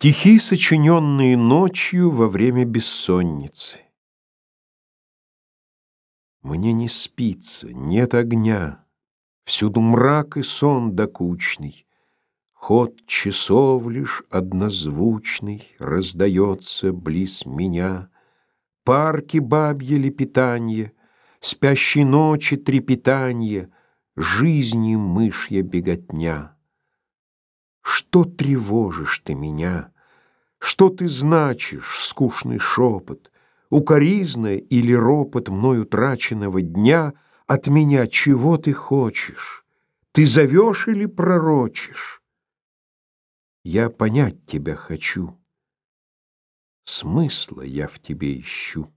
Стихи, сочиненные ночью во время бессонницы. Мне не спится, нет огня, Всюду мрак и сон докучный, Ход часов лишь однозвучный Раздается близ меня. Парки бабье лепетанье, Спящей ночи трепетанье, Жизни мышья беготня. Что тревожишь ты меня? Что ты значишь, скучный шепот? Укоризна или ропот мною траченного дня От меня чего ты хочешь? Ты зовешь или пророчишь? Я понять тебя хочу. Смысла я в тебе ищу.